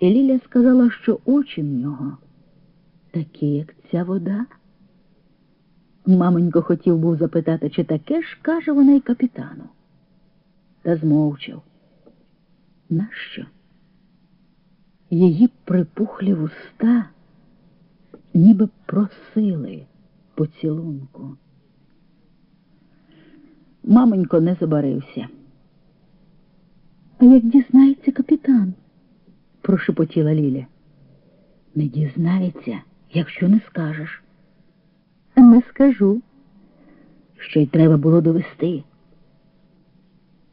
І Ліля сказала, що очі в нього такі, як ця вода. Маменько хотів був запитати, чи таке ж каже вона й капітану. Та змовчав. Нащо? Її припухлі вуста ніби просили поцілунку. Маменько не забарився. А як дізнається капітан? Прошепотіла Ліля. Не дізнається, якщо не скажеш. Не скажу. Що й треба було довести.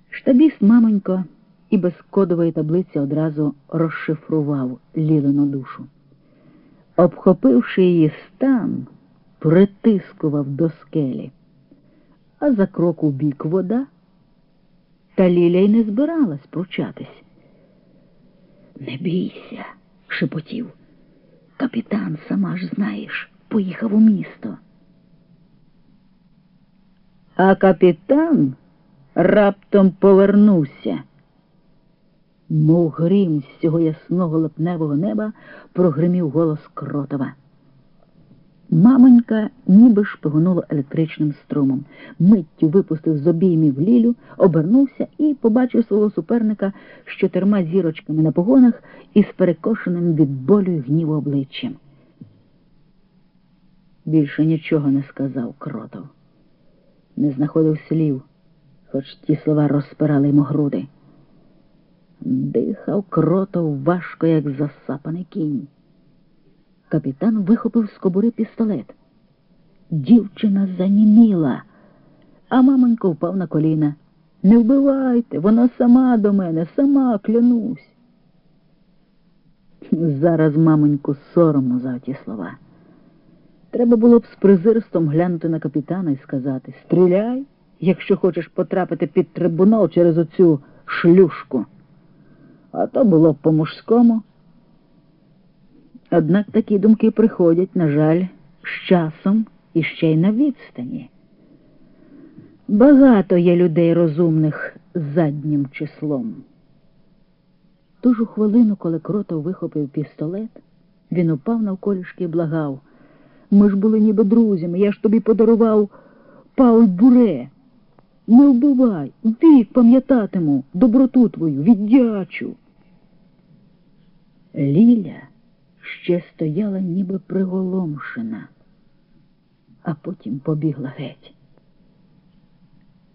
Штабіст, мамонько, і без кодової таблиці одразу розшифрував Лілину душу. Обхопивши її стан, притискував до скелі, а за крок у бік вода, та Ліля й не збиралась пручатись. Не бійся, шепотів. Капітан, сама ж знаєш, поїхав у місто. А капітан раптом повернувся. Мов грім з цього ясного липневого неба прогримів голос Кротова. Мамонька ніби шпигонула електричним струмом, миттю випустив з обіймів лілю, обернувся і побачив свого суперника з чотирма зірочками на погонах і з перекошеним від болю й гніву обличчям. Більше нічого не сказав Кротов. Не знаходив слів, хоч ті слова розпирали йому груди. Дихав кротов важко, як засапаний кінь. Капітан вихопив з кобури пістолет. Дівчина заніміла, а мамонько впав на коліна. Не вбивайте, вона сама до мене, сама клянусь. Зараз, мамоньку, соромно за ті слова. Треба було б з презирством глянути на капітана і сказати Стріляй, якщо хочеш потрапити під трибунал через оцю шлюшку. А то було б по-мужському. Однак такі думки приходять, на жаль, з часом і ще й на відстані. Багато є людей розумних заднім числом. Ту ж у хвилину, коли кротов вихопив пістолет, він упав навколішки і благав. Ми ж були ніби друзями, я ж тобі подарував Пауль Буре. Не вбивай, вік пам'ятатиму доброту твою, віддячу. Ліля ще стояла ніби приголомшена, а потім побігла геть.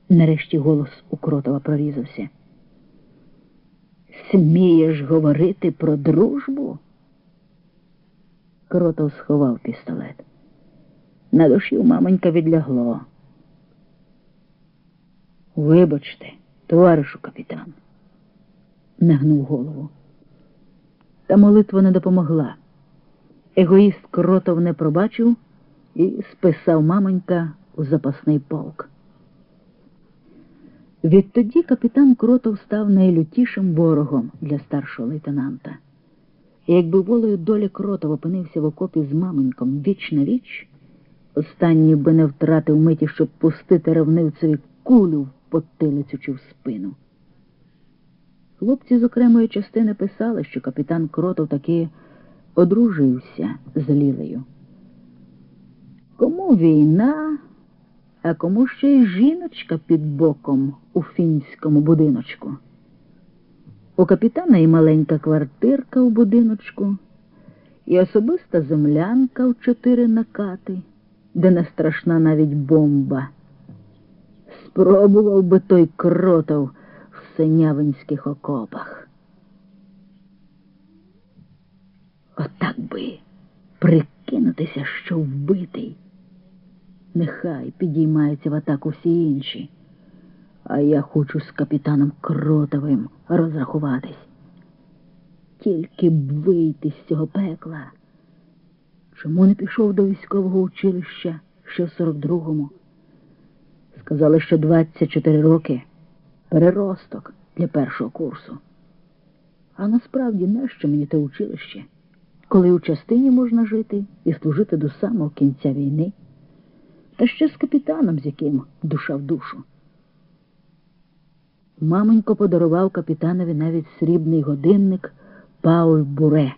Нарешті голос у Кротова прорізався. Смієш говорити про дружбу? Кротов сховав пістолет. На душі у мамонька відлягло. Вибачте, товаришу капітан, нагнув голову. Та молитва не допомогла. Егоїст кротов не пробачив і списав мамонька у запасний полк. Відтоді капітан Кротов став найлютішим ворогом для старшого лейтенанта. І якби волею долі Кротов опинився в окопі з мамоньком віч на віч, останній би не втратив миті, щоб пустити ревнивцеві кулю в потилицю чи в спину. Хлопці з окремої частини писали, що капітан Кротов таки одружився з Лілею. Кому війна, а кому ще й жіночка під боком у фінському будиночку. У капітана і маленька квартирка у будиночку, і особиста землянка в чотири накати, де не страшна навіть бомба. Спробував би той кротов в синявинських окопах. Отак би прикинутися, що вбитий. Нехай підіймаються в атаку всі інші. А я хочу з капітаном Кротовим розрахуватись. Тільки б вийти з цього пекла. Чому не пішов до військового училища ще в 42-му? Сказали, що 24 роки переросток для першого курсу. А насправді нащо мені те училище, коли у частині можна жити і служити до самого кінця війни, та ще з капітаном, з яким душа в душу. Мамонько подарував капітанові навіть срібний годинник Пауль Буре.